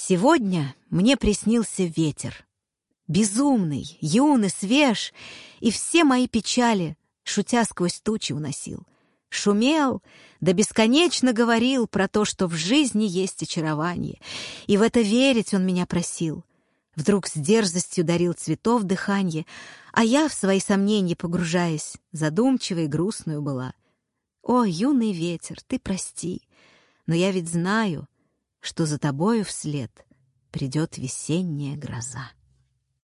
Сегодня мне приснился ветер. Безумный, юный, свеж, и все мои печали, шутя сквозь тучи, уносил. Шумел, да бесконечно говорил про то, что в жизни есть очарование, и в это верить он меня просил. Вдруг с дерзостью дарил цветов дыханье, а я, в свои сомнения погружаясь, задумчивой и грустную была. О, юный ветер, ты прости, но я ведь знаю — что за тобою вслед придет весенняя гроза.